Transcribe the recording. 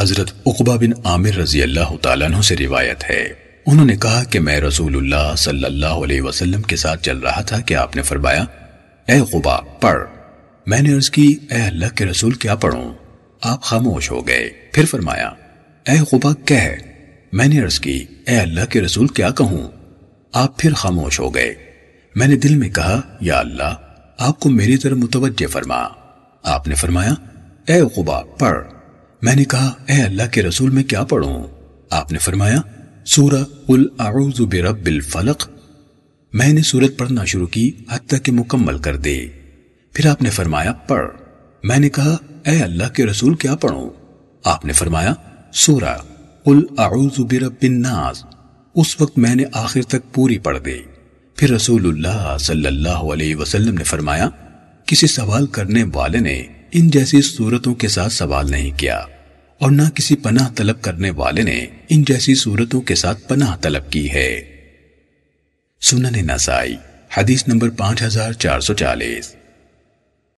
حضرت عقبہ بن عامر رضی اللہ تعالیٰ عنہ سے روایت ہے۔ انہوں نے کہا کہ میں رسول اللہ صلی اللہ علیہ وسلم کے ساتھ چل رہا تھا کہ آپ نے فرمایا؟ اے عقبہ، پڑھ۔ میں نے عرض کی، اے اللہ کے رسول، کیا پڑھوں؟ آپ خاموش ہو گئے۔ پھر فرمایا، اے عقبہ، کہہ۔ میں نے عرض کی، اے اللہ کے رسول، کیا کہوں؟ آپ پھر خاموش ہو گئے۔ میں نے دل میں کہا، یا اللہ، آپ کو میری طرف متوجہ فرما۔ آپ نے فرمایا، اے عقبہ، پڑھ۔ میں نے کہا، اے اللہ کے رسول میں کیا پڑھوں؟ آپ نے فرمایا، سورہ قل اعوذ برب الفلق۔ میں نے سورت پڑھنا شروع کی حتیٰ کہ مکمل کر دے۔ پھر آپ نے فرمایا، پڑھ۔ میں نے کہا، اے اللہ کے رسول کیا پڑھوں؟ آپ نے فرمایا، سورہ قل اعوذ برب الناس۔ اس وقت میں نے آخر تک پوری پڑھ دی پھر رسول اللہ صلی اللہ علیہ وسلم نے فرمایا، کسی سوال کرنے والے نے ان جیسی صورتوں کے ساتھ سوال نہیں کیا اور نہ کسی پناہ طلب کرنے والے نے ان جیسی صورتوں کے ساتھ پناہ طلب کی ہے۔ سنن نسائی، حدیث نمبر پانچ ہزار چار سو چالیس۔